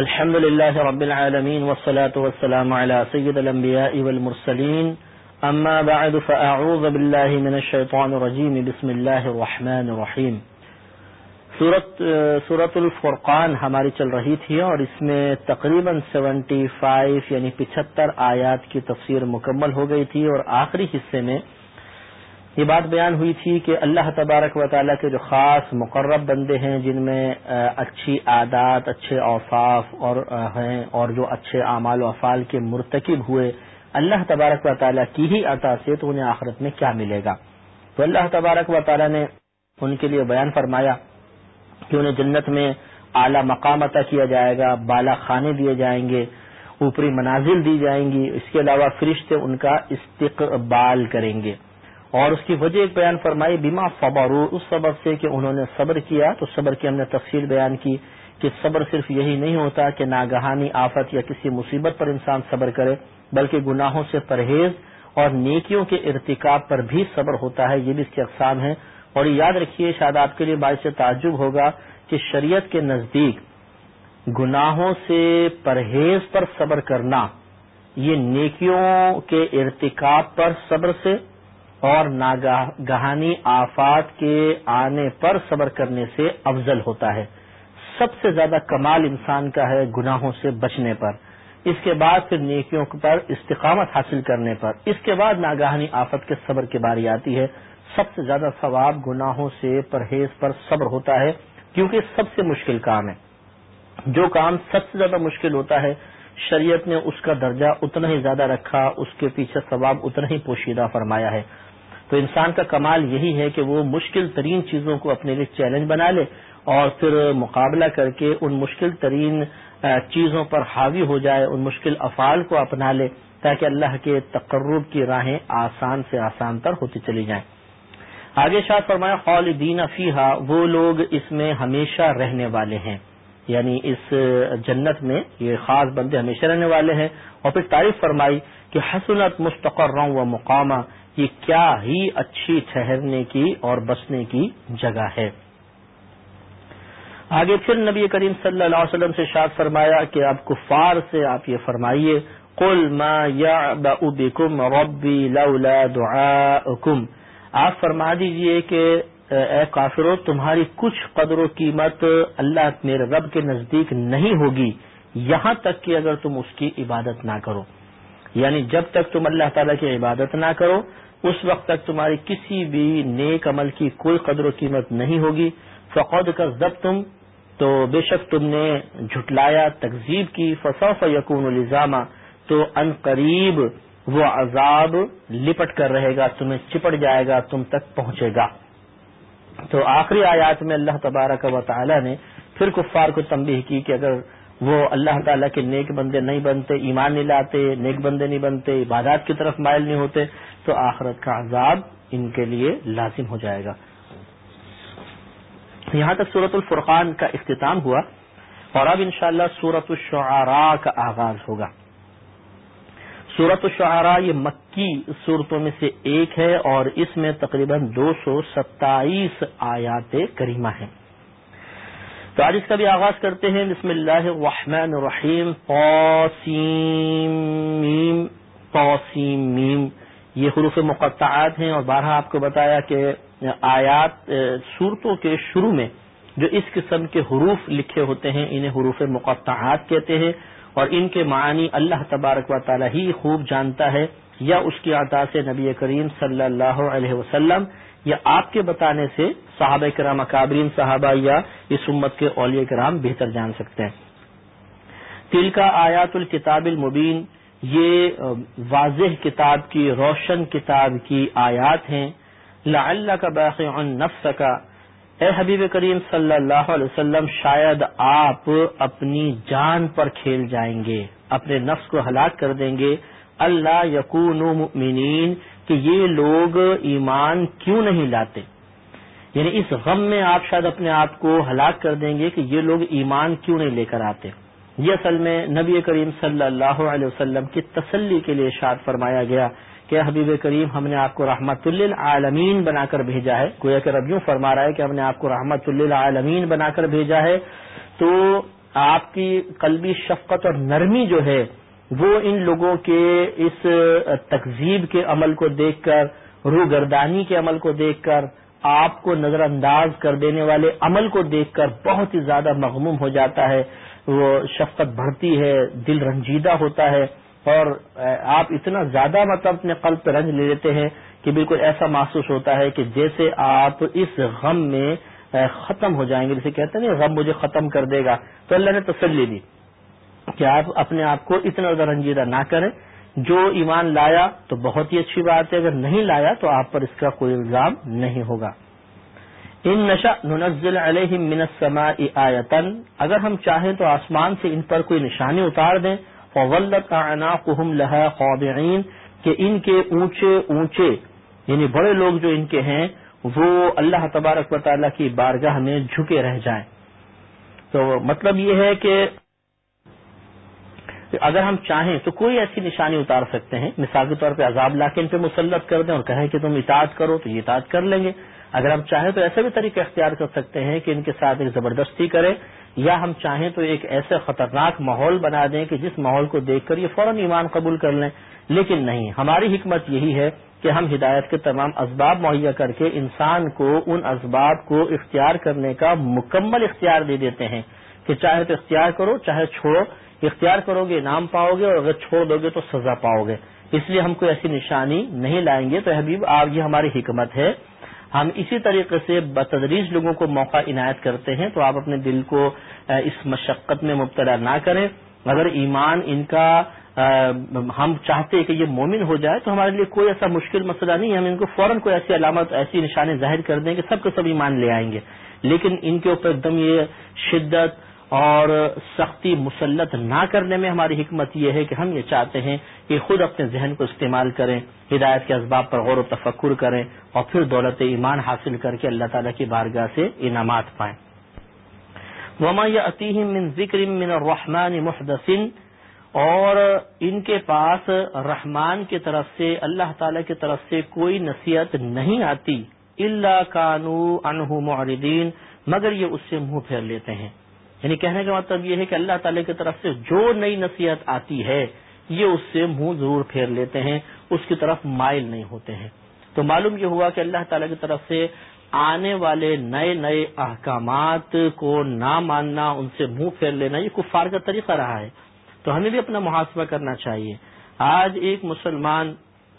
الحمد لله رب العالمين والصلاة والسلام على سيد الأنبياء والمرسلين. أما بعد، فأعوذ بالله من الشيطان الرجيم. بسم الله الرحمن الرحيم. سورت الفرقان ہماری چل رہی تھی اور اس میں تقریباً سیونٹی فائیو یعنی پچہتر آیات کی تفسیر مکمل ہو گئی تھی اور آخری حصے میں یہ بات بیان ہوئی تھی کہ اللہ تبارک و تعالیٰ کے جو خاص مقرب بندے ہیں، جن میں اچھی عادات، اچھے اوفاف اور ہیں اور جو اچھے اعمال و افعال کے مرتکب ہوئے، اللہ تبارک و تعالیٰ کی ہی عطا سے تو انہیں آخرت میں کیا ملے گا؟ تو اللہ تبارک و تعالیٰ نے ان کے لیے بیان فرمایا کہ انہیں جنت میں اعلی مقام عطا کیا جائے گا، بالا خانے دیے جائیں گے، اوپری منازل دی جائیں گی، اس کے علاوہ فرشتے ان کا استقبال کریں گے۔ اور اس کی وجہ ایک بیان فرمائی بیما فبارو اس سبب سے کہ انہوں نے صبر کیا۔ تو صبر کی ہم نے تفصیل بیان کی کہ صبر صرف یہی نہیں ہوتا کہ ناگہانی، آفت یا کسی مصیبت پر انسان صبر کرے، بلکہ گناہوں سے پرہیز اور نیکیوں کے ارتکاب پر بھی صبر ہوتا ہے، یہ بھی اس کی اقسام ہے اور یاد رکھیے، شاید آپ کے لیے باعث تعجب ہوگا کہ شریعت کے نزدیک گناہوں سے پرہیز پر صبر کرنا، یہ نیکیوں کے ارتکاب پر صبر سے اور ناگہانی آفات کے آنے پر صبر کرنے سے افضل ہوتا ہے۔ سب سے زیادہ کمال انسان کا ہے گناہوں سے بچنے پر۔ اس کے بعد پھر نیکیوں پر استقامت حاصل کرنے پر۔ اس کے بعد ناگہانی آفت کے صبر کی باری آتی ہے۔ سب سے زیادہ ثواب گناہوں سے پرہیز پر صبر ہوتا ہے، کیونکہ سب سے مشکل کام ہے۔ جو کام سب سے زیادہ مشکل ہوتا ہے، شریعت نے اس کا درجہ اتنا ہی زیادہ رکھا، اس کے پیچھے ثواب اتنا ہی پوشیدہ فرمایا ہے۔ تو انسان کا کمال یہی ہے کہ وہ مشکل ترین چیزوں کو اپنے لیے چیلنج بنا لے اور پھر مقابلہ کر کے ان مشکل ترین چیزوں پر حاوی ہو جائے، ان مشکل افعال کو اپنا لے تاکہ اللہ کے تقرب کی راہیں آسان سے آسان تر ہوتی چلی جائیں۔ آگے شاہ فرمایا، خالدین فیحا وہ لوگ اس میں ہمیشہ رہنے والے ہیں۔ یعنی اس جنت میں یہ خاص بندے ہمیشہ رہنے والے ہیں۔ اور پھر تعریف فرمائی کہ حسنت مستقر و مقامہ یہ کیا ہی اچھی ٹھہرنے کی اور بسنے کی جگہ ہے۔ آگے پھر نبی کریم صلی اللہ علیہ وسلم سے شاد فرمایا کہ آپ کفار سے آپ یہ فرمائیے، قل ما بکم ربی لولا دعاؤکم۔ آپ فرما دیجیے کہ، اے کافرو تمہاری کچھ قدر و قیمت اللہ میرے رب کے نزدیک نہیں ہوگی۔ یہاں تک کہ اگر تم اس کی عبادت نہ کرو۔ یعنی جب تک تم اللہ تعالی کی عبادت نہ کرو اس وقت تک تمہاری کسی بھی نیک عمل کی کوئی قدر و قیمت نہیں ہوگی۔ فقود کا ضبط تم تو بے شک تم نے جھٹلایا تقزیب کی۔ فصوف یقون الزامہ تو ان قریب وہ عذاب لپٹ کر رہے گا، تمہیں چپٹ جائے گا، تم تک پہنچے گا۔ تو آخری آیات میں اللہ تبارک و تعالی نے پھر کفار کو تنبیہ کی کہ اگر وہ اللہ تعالیٰ کے نیک بندے نہیں بنتے، ایمان نہیں لاتے، نیک بندے نہیں بنتے، عبادات کی طرف مائل نہیں ہوتے، تو آخرت کا عذاب ان کے لیے لازم ہو جائے گا۔ یہاں تک سورت الفرقان کا اختتام ہوا اور اب انشاءاللہ شاء سورت الشعراء کا آغاز ہوگا۔ سورت الشعراء یہ مکی صورتوں میں سے ایک ہے اور اس میں تقریباً دو سو ستائیس آیات کریمہ ہیں۔ تو آج اس کا بھی آغاز کرتے ہیں بسم اللہ الرحمن الرحیم میم میم۔ یہ حروف مقطعات ہیں اور بارہ آپ کو بتایا کہ آیات صورتوں کے شروع میں جو اس قسم کے حروف لکھے ہوتے ہیں، انہیں حروف مقطعات کہتے ہیں اور ان کے معنی اللہ تبارک و تعالی ہی خوب جانتا ہے، یا اس کی عطا سے نبی کریم صلی اللہ علیہ وسلم، یا آپ کے بتانے سے صحابہ کرام، اکابرین صحابہ یا اس امت کے اولیاء کرام بہتر جان سکتے ہیں۔ تل کا آیات الکتاب المبین، یہ واضح کتاب کی، روشن کتاب کی آیات ہیں۔ لا اللہ کا باقی نفس کا اے حبیب کریم صلی اللہ علیہ وسلم، شاید آپ اپنی جان پر کھیل جائیں گے، اپنے نفس کو ہلاک کر دیں گے۔ اللہ یقون مؤمنین، کہ یہ لوگ ایمان کیوں نہیں لاتے؟ یعنی اس غم میں آپ شاید اپنے آپ کو ہلاک کر دیں گے کہ یہ لوگ ایمان کیوں نہیں لے کر آتے؟ یہ اصل میں نبی کریم صلی اللہ علیہ وسلم کی تسلی کے لیے شاد فرمایا گیا کہ حبیب کریم، ہم نے آپ کو رحمت للعالمین بنا کر بھیجا ہے۔ گویا کہ ربیوں فرما رہا ہے کہ ہم نے آپ کو رحمت للعالمین بنا کر بھیجا ہے۔ تو آپ کی قلبی شفقت اور نرمی جو ہے، وہ ان لوگوں کے اس تقزیب کے عمل کو دیکھ کر، روگردانی کے عمل کو دیکھ کر آپ کو نظر انداز کر دینے والے عمل کو دیکھ کر بہت ہی زیادہ مغموم ہو جاتا ہے۔ وہ شفقت بڑھتی ہے، دل رنجیدہ ہوتا ہے اور آپ اتنا زیادہ مطلب اپنے قلب پہ رنج لے لیتے ہیں کہ بالکل ایسا محسوس ہوتا ہے کہ جیسے آپ اس غم میں ختم ہو جائیں گے۔ جسے کہتے ہیں نا، غم مجھے ختم کر دے گا۔ تو اللہ نے تسلی دی کہ آپ اپنے آپ کو اتنا زیادہ رنجیدہ نہ کریں۔ جو ایمان لایا تو بہت ہی اچھی بات ہے، اگر نہیں لایا تو آپ پر اس کا کوئی الزام نہیں ہوگا۔ ان نشا ننزل علیہ من السماء آیتن اگر ہم چاہیں تو آسمان سے ان پر کوئی نشانی اتار دیں۔ فولت اعناقهم لها خاضعين، کہ ان کے اونچے اونچے یعنی بڑے لوگ جو ان کے ہیں، وہ اللہ تبارک و تعالیٰ کی بارگاہ میں جھکے رہ جائیں۔ تو مطلب یہ ہے کہ اگر ہم چاہیں تو کوئی ایسی نشانی اتار سکتے ہیں۔ مثال کے طور پہ عذاب لا کے ان پہ مسلط کر دیں اور کہیں کہ تم اطاعت کرو تو یہ اطاعت کر لیں گے۔ اگر ہم چاہیں تو ایسے بھی طریقے اختیار کر سکتے ہیں کہ ان کے ساتھ ایک زبردستی کریں یا ہم چاہیں تو ایک ایسے خطرناک ماحول بنا دیں کہ جس ماحول کو دیکھ کر یہ فوراً ایمان قبول کر لیں۔ لیکن نہیں، ہماری حکمت یہی ہے کہ ہم ہدایت کے تمام اسباب مہیا کر کے انسان کو ان اسباب کو اختیار کرنے کا مکمل اختیار دے دیتے ہیں۔ کہ چاہے تو اختیار کرو، چاہے چھوڑو، اختیار کرو گے انعام پاؤ گے اور اگر چھوڑ دو گے تو سزا پاؤ گے۔ اس لیے ہم کوئی ایسی نشانی نہیں لائیں گے۔ تو حبیب آپ یہ ہماری حکمت ہے۔ ہم اسی طریقے سے بتدریج لوگوں کو موقع عنایت کرتے ہیں۔ تو آپ اپنے دل کو اس مشقت میں مبتلا نہ کریں۔ اگر ایمان ان کا ہم چاہتے ہیں کہ یہ مومن ہو جائے، تو ہمارے لیے کوئی ایسا مشکل مسئلہ نہیں ہے۔ ہم ان کو فوراً کوئی ایسی علامت، ایسی نشانی ظاہر کر دیں کہ سب کے سب ایمان لے آئیں گے۔ لیکن ان کے اوپر ایک دم یہ شدت اور سختی مسلط نہ کرنے میں ہماری حکمت یہ ہے کہ ہم یہ چاہتے ہیں کہ خود اپنے ذہن کو استعمال کریں، ہدایت کے اسباب پر غور و تفکر کریں اور پھر دولت ایمان حاصل کر کے اللہ تعالیٰ کی بارگاہ سے انعامات پائیں۔ وما عطیم من ذکر من الرحمن محدثن اور ان کے پاس رحمان کی طرف سے، اللہ تعالی کی طرف سے کوئی نصیحت نہیں آتی۔ اللہ کانو انہ معردین مگر یہ اس سے منہ پھیر لیتے ہیں۔ یعنی کہنے کا مطلب یہ ہے کہ اللہ تعالی کی طرف سے جو نئی نصیحت آتی ہے، یہ اس سے منہ ضرور پھیر لیتے ہیں، اس کی طرف مائل نہیں ہوتے ہیں۔ تو معلوم یہ ہوا کہ اللہ تعالی کی طرف سے آنے والے نئے نئے احکامات کو نہ ماننا، ان سے منہ پھیر لینا، یہ کفار کا طریقہ رہا ہے۔ تو ہمیں بھی اپنا محاسبہ کرنا چاہیے۔ آج ایک مسلمان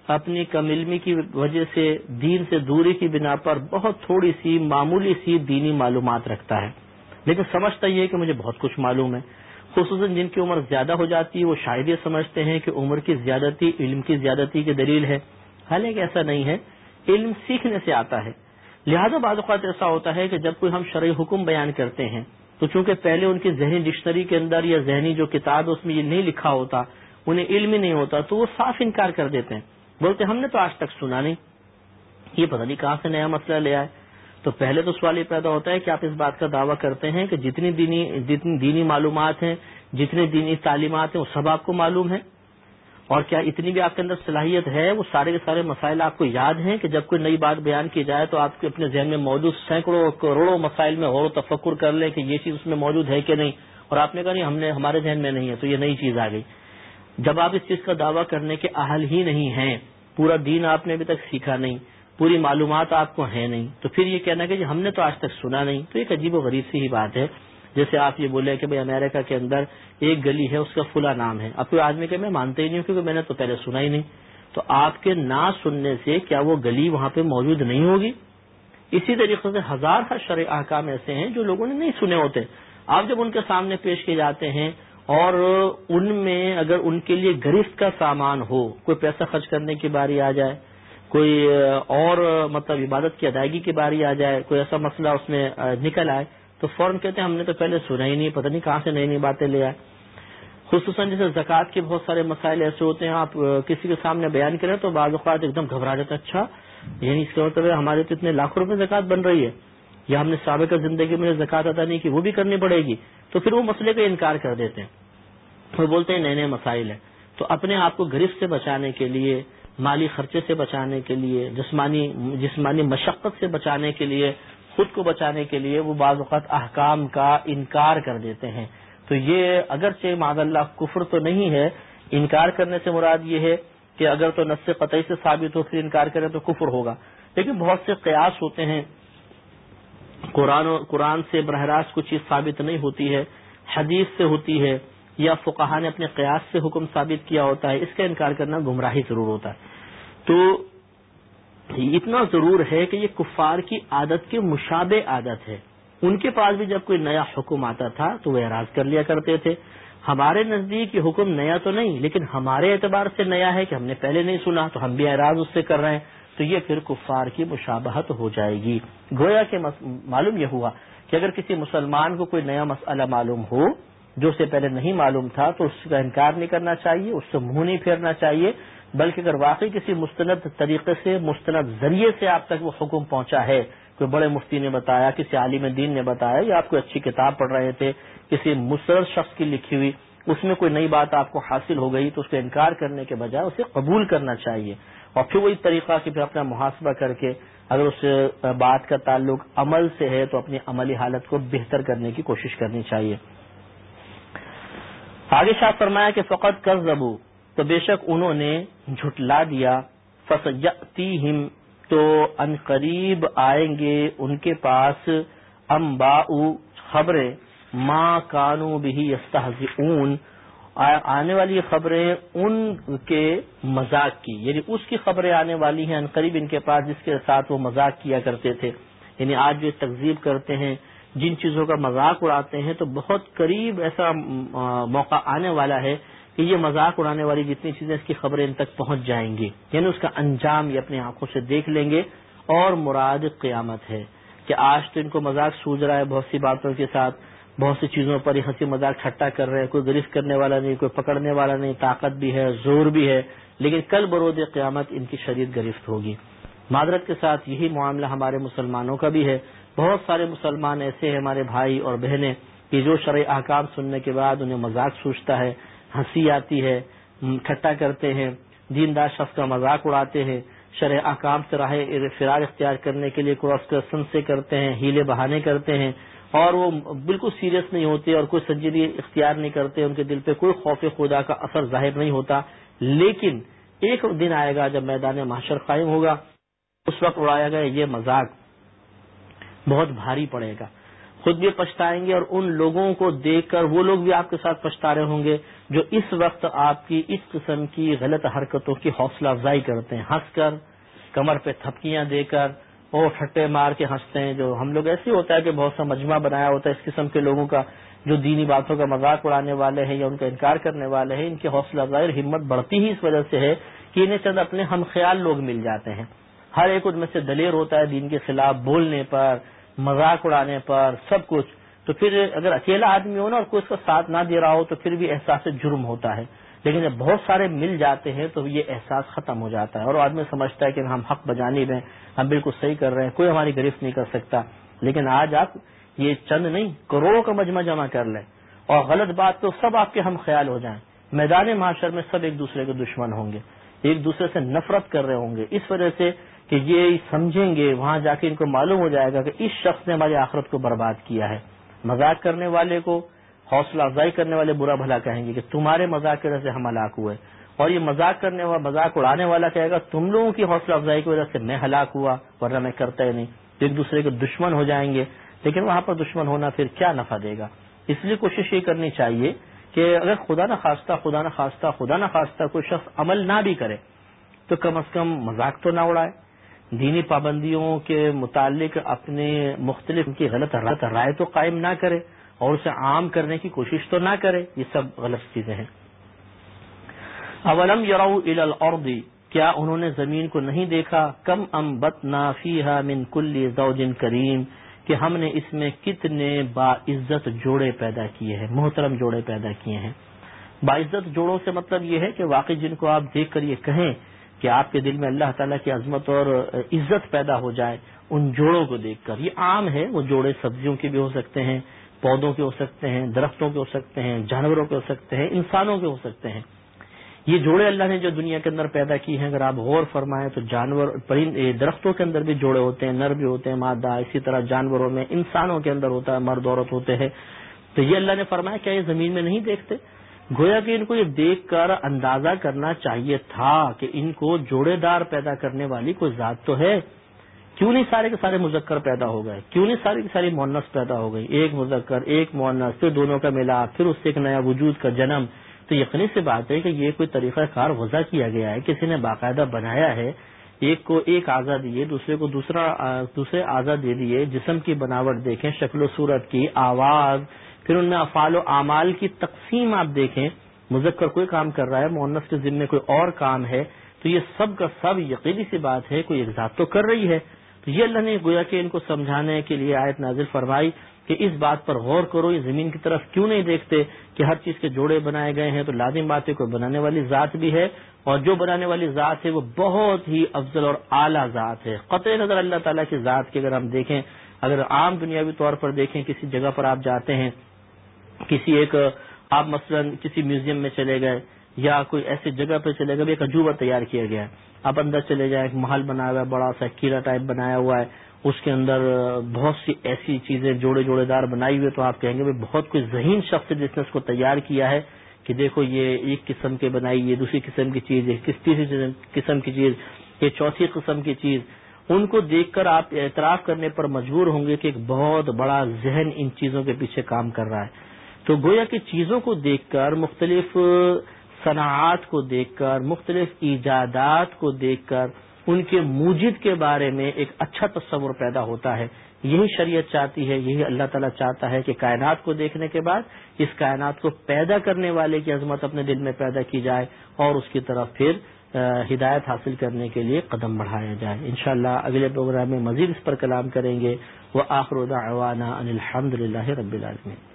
اپنی کم علمی کی وجہ سے، دین سے دوری کی بنا پر بہت تھوڑی سی، معمولی سی دینی معلومات رکھتا ہے۔ لیکن سمجھتا یہ ہے کہ مجھے بہت کچھ معلوم ہے۔ خصوصاً جن کی عمر زیادہ ہو جاتی ہے، وہ شاید یہ سمجھتے ہیں کہ عمر کی زیادتی، علم کی زیادتی کی دلیل ہے۔ حالانکہ ایسا نہیں ہے، علم سیکھنے سے آتا ہے۔ لہذا بعض اوقات ایسا ہوتا ہے کہ جب کوئی ہم شرعی حکم بیان کرتے ہیں، تو چونکہ پہلے ان کی ذہنی ڈکشنری کے اندر یا ذہنی جو کتاب اس میں یہ نہیں لکھا ہوتا، انہیں علم ہی نہیں ہوتا، تو وہ صاف انکار کر دیتے ہیں۔ بولتے، ہم نے تو آج تک سنا نہیں۔ یہ پتہ نہیں کہاں سے نیا مسئلہ لے آئے۔ تو پہلے تو سوال یہ پیدا ہوتا ہے کہ آپ اس بات کا دعویٰ کرتے ہیں کہ جتنی دینی جتنی دینی معلومات ہیں جتنی دینی تعلیمات ہیں، وہ سب آپ کو معلوم ہیں؟ اور کیا اتنی بھی آپ کے اندر صلاحیت ہے؟ وہ سارے کے سارے مسائل آپ کو یاد ہیں کہ جب کوئی نئی بات بیان کی جائے تو آپ کے اپنے ذہن میں موجود سینکڑوں، کروڑوں مسائل میں غور و تفکر کر لیں کہ یہ چیز اس میں موجود ہے کہ نہیں؟ اور آپ نے کہا نہیں، ہم نے، ہمارے ذہن میں نہیں ہے، تو یہ نئی چیز آ گئی۔ جب آپ اس چیز کا دعویٰ کرنے کے اہل ہی نہیں ہیں، پورا دین آپ نے ابھی تک سیکھا نہیں پوری معلومات آپ کو ہیں نہیں۔ تو پھر یہ کہنا کہ جی ہم نے تو آج تک سنا نہیں۔ تو ایک عجیب و غریب سی ہی بات ہے۔ جیسے آپ یہ بولے کہ بھائی امریکہ کے اندر ایک گلی ہے، اس کا فلا نام ہے۔ اب کوئی آدمی کہ میں مانتے ہی نہیں ہوں کیونکہ میں نے تو پہلے سنا ہی نہیں۔ تو آپ کے نہ سننے سے کیا وہ گلی وہاں پہ موجود نہیں ہوگی؟ اسی طریقے سے ہزار ہر شرع احکام ایسے ہیں جو لوگوں نے نہیں سنے ہوتے۔ آپ جب ان کے سامنے پیش کیے جاتے ہیں اور ان میں اگر ان کے لیے گرفت کا سامان ہو، کوئی پیسہ خرچ کرنے کی باری آ جائے کوئی اور مطلب عبادت کی ادائیگی کی باری آ جائے، کوئی ایسا مسئلہ اس میں نکل آئے، تو فوراً کہتے ہیں ہم نے تو پہلے سنا ہی نہیں، پتہ نہیں کہاں سے نئی نئی باتیں لے آئے۔ خصوصاً جیسے زکوٰۃ کے بہت سارے مسائل ایسے ہوتے ہیں، آپ کسی کے سامنے بیان کریں تو بعض اوقات ایک دم گھبرا جاتا اچھا یعنی اس کا مطلب ہمارے تو اتنے لاکھوں روپے زکوٰۃ بن رہی ہے، یا ہم نے سابقہ زندگی میں زکوٰۃ ادا نہیں کی وہ بھی کرنی پڑے گی، تو پھر وہ مسئلے کا انکار کر دیتے ہیں۔ وہ بولتے ہیں نئے نئے مسائل ہیں۔ تو اپنے آپ کو گرفت سے بچانے کے لیے مالی خرچے سے بچانے کے لیے، جسمانی جسمانی مشقت سے بچانے کے لیے، خود کو بچانے کے لیے وہ بعض اوقات احکام کا انکار کر دیتے ہیں۔ تو یہ اگرچہ معذ اللہ کفر تو نہیں ہے، انکار کرنے سے مراد یہ ہے کہ اگر تو نس قطعی سے ثابت ہو، پھر انکار کریں تو کفر ہوگا۔ لیکن بہت سے قیاس ہوتے ہیں۔ قرآن قرآن سے براہ راست کچھ چیز ثابت نہیں ہوتی ہے، حدیث سے ہوتی ہے۔ یا فقہ نے اپنے قیاس سے حکم ثابت کیا ہوتا ہے، اس کا انکار کرنا گمراہی ضرور ہوتا ہے۔ تو اتنا ضرور ہے کہ یہ کفار کی عادت کے مشابہ عادت ہے۔ ان کے پاس بھی جب کوئی نیا حکم آتا تھا تو وہ اعراض کر لیا کرتے تھے۔ ہمارے نزدیک یہ حکم نیا تو نہیں، لیکن ہمارے اعتبار سے نیا ہے کہ ہم نے پہلے نہیں سنا تو ہم بھی اعراض اس سے کر رہے ہیں۔ تو یہ پھر کفار کی مشابہت ہو جائے گی۔ گویا کہ معلوم یہ ہوا کہ اگر کسی مسلمان کو کوئی نیا مسئلہ معلوم ہو جو اسے پہلے نہیں معلوم تھا تو اس کا انکار نہیں کرنا چاہیے، اس سے منہ نہیں پھیرنا چاہیے، بلکہ اگر واقعی کسی مستند طریقے سے، مستند ذریعے سے آپ تک وہ حکم پہنچا ہے، کوئی بڑے مفتی نے بتایا، کسی عالم دین نے بتایا، یا آپ کوئی اچھی کتاب پڑھ رہے تھے، کسی مسرد شخص کی لکھی ہوئی، اس میں کوئی نئی بات آپ کو حاصل ہو گئی تو اس کا انکار کرنے کے بجائے اسے قبول کرنا چاہیے۔ اور پھر وہی طریقہ کہ پھر اپنا محاسبہ کر کے اگر اس بات کا تعلق عمل سے ہے تو اپنی عملی حالت کو بہتر کرنے کی کوشش کرنی چاہیے۔ آگے شاہ فرمایا کہ فقط کر زبو تو بے شک انہوں نے جھٹلا دیا۔ فسجتی ہم تو ان قریب آئیں گے ان کے پاس۔ امبا خبریں۔ ماں کانو بھی اون آنے والی خبریں ان کے مذاق کی۔ یعنی اس کی خبریں آنے والی ہیں قریب ان کے پاس، جس کے ساتھ وہ مذاق کیا کرتے تھے۔ یعنی آج جو تقزیب کرتے ہیں جن چیزوں کا مذاق اڑاتے ہیں تو بہت قریب ایسا موقع آنے والا ہے کہ یہ مذاق اڑانے والی جتنی چیزیں اس کی خبریں ان تک پہنچ جائیں گی یعنی اس کا انجام یہ اپنی آنکھوں سے دیکھ لیں گے اور مراد قیامت ہے کہ آج تو ان کو مذاق سوج رہا ہے بہت سی باتوں کے ساتھ، بہت سی چیزوں پر یہ ہنسی مذاق ٹھٹا کر رہے ہیں، کوئی گرفت کرنے والا نہیں، کوئی پکڑنے والا نہیں، طاقت بھی ہے، زور بھی ہے، لیکن کل برود قیامت ان کی شدید گرفت ہوگی۔ معذرت کے ساتھ یہی معاملہ ہمارے مسلمانوں کا بھی ہے۔ بہت سارے مسلمان ایسے ہیں ہمارے بھائی اور بہنیں کہ جو شرع احکام سننے کے بعد انہیں مذاق سوچتا ہے، ہنسی آتی ہے ٹھٹا کرتے ہیں، دیندار شخص کا مذاق اڑاتے ہیں شرح احکام سے راہ فرار اختیار کرنے کے لیے کرسن سے کرتے ہیں، ہیلے بہانے کرتے ہیں اور وہ بالکل سیریس نہیں ہوتے اور کوئی سنجیدگی اختیار نہیں کرتے، ان کے دل پہ کوئی خوف خدا کا اثر ظاہر نہیں ہوتا۔ لیکن ایک دن آئے گا جب میدان معاشر قائم ہوگا، اس وقت اڑایا گیا یہ مذاق۔ بہت بھاری پڑے گا۔ خود بھی پچھتائیں گے اور ان لوگوں کو دیکھ کر وہ لوگ بھی آپ کے ساتھ پچھتا رہے ہوں گے جو اس وقت آپ کی اس قسم کی غلط حرکتوں کی حوصلہ افزائی کرتے ہیں۔ ہنس کر، کمر پہ تھپکیاں دے کر، اور ٹھٹے مار کے ہنستے ہیں۔ جو ہم لوگ ایسے ہوتا ہے کہ بہت سا مجمع بنایا ہوتا ہے اس قسم کے لوگوں کا، جو دینی باتوں کا مذاق اڑانے والے ہیں یا ان کا انکار کرنے والے ہیں، ان کی حوصلہ افزائی اور ہمت بڑھتی ہی اس وجہ سے ہے کہ انہیں چند اپنے ہم خیال لوگ مل جاتے ہیں۔ ہر ایک ان میں سے دلیر ہوتا ہے دین کے خلاف بولنے پر، مذاق اڑانے پر، سب کچھ۔ تو پھر اگر اکیلا آدمی ہو نا اور کوئی اس کا ساتھ نہ دے رہا ہو تو پھر بھی احساس جرم ہوتا ہے۔ لیکن جب بہت سارے مل جاتے ہیں تو یہ احساس ختم ہو جاتا ہے اور آدمی سمجھتا ہے کہ ہم حق بجانب ہیں ہم بالکل صحیح کر رہے ہیں، کوئی ہماری گرفت نہیں کر سکتا۔ لیکن آج آپ یہ چند نہیں، کروڑوں کا مجمع جمع کر لیں۔ اور غلط بات تو سب آپ کے ہم خیال ہو جائیں۔ میدان معاشر میں سب ایک دوسرے کے دشمن ہوں گے۔ ایک دوسرے سے نفرت کر رہے ہوں گے۔ اس وجہ سے کہ یہ سمجھیں گے، وہاں جا کے ان کو معلوم ہو جائے گا کہ اس شخص نے ہماری آخرت کو برباد کیا ہے۔ مذاق کرنے والے کو، حوصلہ افزائی کرنے والے برا بھلا کہیں گے کہ تمہارے مذاق کی وجہ سے ہم ہلاک ہوئے۔ اور یہ مذاق کرنے والا مذاق اڑانے والا کہے گا، تم لوگوں کی حوصلہ افزائی کی وجہ سے میں ہلاک ہوا، ورنہ میں کرتا ہی نہیں۔ ایک دوسرے کے دشمن ہو جائیں گے۔ لیکن وہاں پر دشمن ہونا پھر کیا نفع دے گا؟ اس لیے کوشش یہ کرنی چاہیے کہ اگر خدا نہ خواستہ خدا نہ خواستہ خدا نہ خواستہ کوئی شخص عمل نہ بھی کرے، تو کم از کم مذاق تو نہ اڑائے۔ دینی پابندیوں کے متعلق اپنے مختلف کی غلط رائے تو قائم نہ کرے اور اسے عام کرنے کی کوشش تو نہ کرے، یہ سب غلط چیزیں ہیں۔ اولم یرو الارض، کیا انہوں نے زمین کو نہیں دیکھا؟ کم ام بت نافیہ من کل زوجن کریم۔ کہ ہم نے اس میں کتنے باعزت جوڑے پیدا کیے ہیں، محترم جوڑے پیدا کیے ہیں۔ باعزت جوڑوں سے مطلب یہ ہے کہ واقعی جن کو آپ دیکھ کر یہ کہیں کہ آپ کے دل میں اللہ تعالیٰ کی عظمت اور عزت پیدا ہو جائے، ان جوڑوں کو دیکھ کر، یہ عام ہے، وہ جوڑے سبزیوں کے بھی ہو سکتے ہیں، پودوں کے ہو سکتے ہیں، درختوں کے ہو سکتے ہیں، جانوروں کے ہو سکتے ہیں، انسانوں کے ہو سکتے ہیں۔ یہ جوڑے اللہ نے جو دنیا کے اندر پیدا کی ہیں، اگر آپ غور فرمائیں تو جانور، پرند درختوں کے اندر بھی جوڑے ہوتے ہیں، نر بھی ہوتے ہیں، مادہ، اسی طرح جانوروں میں، انسانوں کے اندر ہوتا ہے، مرد، عورت ہوتے ہیں۔ تو یہ اللہ نے فرمایا، کیا یہ زمین میں نہیں دیکھتے؟ گویا کہ ان کو یہ دیکھ کر اندازہ کرنا چاہیے تھا کہ ان کو جوڑے دار پیدا کرنے والی کوئی ذات تو ہے۔ کیوں نہیں سارے کے سارے مذکر پیدا ہو گئے؟ کیوں نہیں ساری کی ساری مونس پیدا ہو گئی ایک مذکر، ایک مونس پھر دونوں کا ملاپ، پھر اس سے ایک نیا وجود کا جنم۔ تو یقینی سی بات ہے کہ یہ کوئی طریقہ کار وضع کیا گیا ہے، کسی نے باقاعدہ بنایا ہے، ایک کو ایک آزاد دیے، دوسرے کو دوسرا دوسرے آزاد دے دیے، جسم کی بناوٹ دیکھیں، شکل و صورت کی، آواز، پھر ان میں افعال و اعمال کی تقسیم آپ دیکھیں۔ مذکر کوئی کام کر رہا ہے مونس کے ذمے کوئی اور کام ہے، تو یہ سب کا سب یقینی سی بات ہے، کوئی ایک تو کر رہی ہے۔ تو یہ اللہ نے گویا کہ ان کو سمجھانے کے لیے آیت نازل فرمائی۔ کہ اس بات پر غور کرو، یہ زمین کی طرف کیوں نہیں دیکھتے کہ ہر چیز کے جوڑے بنائے گئے ہیں؟ تو لازم بات ہے کوئی بنانے والی ذات بھی ہے اور جو بنانے والی ذات ہے وہ بہت ہی افضل اور اعلیٰ ذات ہے۔ قطع نظر اللہ تعالیٰ کی ذات کی اگر ہم دیکھیں، اگر عام دنیاوی طور پر دیکھیں، کسی جگہ پر آپ جاتے ہیں، کسی ایک، آپ مثلا کسی میوزیم میں چلے گئے یا کوئی ایسی جگہ پہ چلے گئے ایک عجوبہ تیار کیا گیا۔ ہے آپ اندر چلے جائیں، ایک محل بنایا ہوا ہے، بڑا سا کیلا ٹائپ بنایا ہوا ہے اس کے اندر بہت سی ایسی چیزیں جوڑے جوڑے دار بنائی ہوئی تو آپ کہیں گے بہت کوئی ذہین شخص جس نے اس کو تیار کیا ہے کہ دیکھو یہ ایک قسم کے بنائی، یہ دوسری قسم کی چیز ہے کس تیسری قسم کی چیز، یہ چوتھی قسم کی چیز۔ ان کو دیکھ کر آپ اعتراف کرنے پر مجبور ہوں گے کہ ایک بہت بڑا ذہن ان چیزوں کے پیچھے کام کر رہا ہے۔ تو گویا کہ چیزوں کو دیکھ کر، مختلف صنعت کو دیکھ کر، مختلف ایجادات کو دیکھ کر ان کے موجد کے بارے میں ایک اچھا تصور پیدا ہوتا ہے۔ یہی شریعت چاہتی ہے، یہی اللہ تعالیٰ چاہتا ہے کہ کائنات کو دیکھنے کے بعد اس کائنات کو پیدا کرنے والے کی عظمت اپنے دل میں پیدا کی جائے اور اس کی طرف پھر ہدایت حاصل کرنے کے لیے قدم بڑھایا جائے۔ انشاءاللہ اگلے پروگرام میں مزید اس پر کلام کریں گے۔ وہ آخر ان الحمد للہ رب العالمین۔